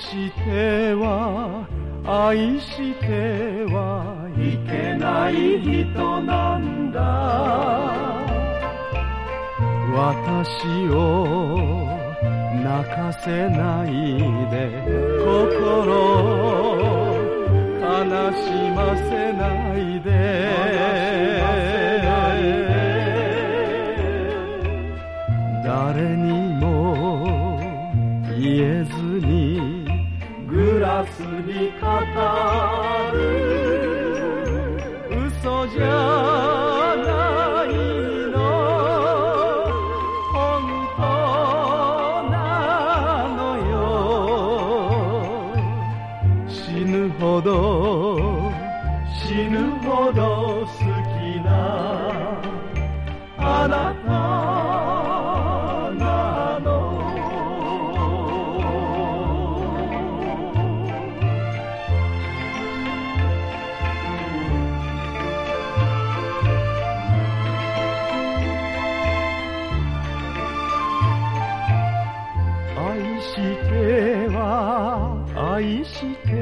しては愛してはいけない人なんだ。私を泣かせないで心悲しませないで。誰にも言えずにグラスに語る嘘じゃないの本当なのよ。死ぬほど死ぬほど好きなあなた。しては愛して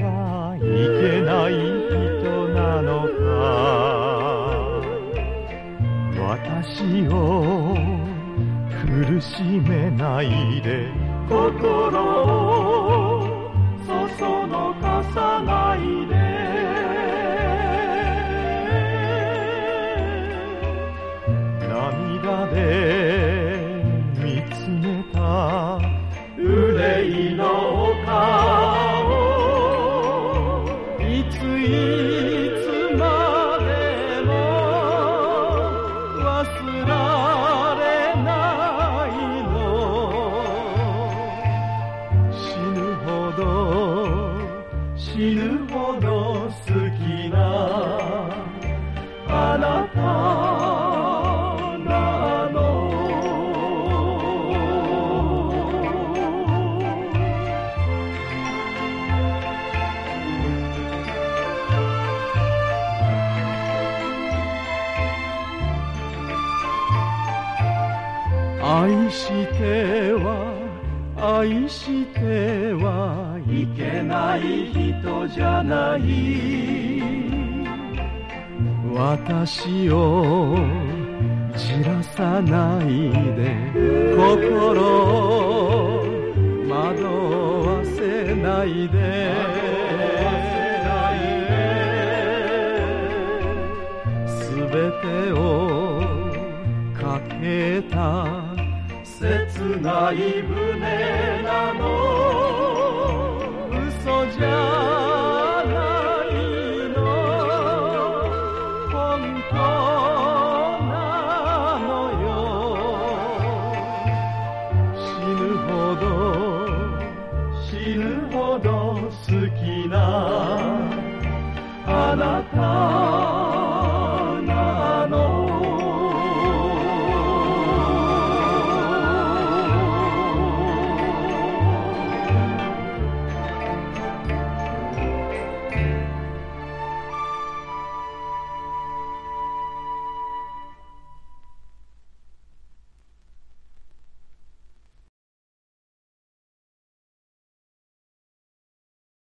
はいけない人なのか。私を苦しめないで心をそそのかさないで。涙でいの顔いついつまでも忘られないの。死ぬほど死ぬほど愛しては愛してはいけない人じゃない。私をじらさないで心惑わせないで。すべてをかけた切ないなの。嘘じゃないの。本当なのよ。死ぬほど死ぬほど好き。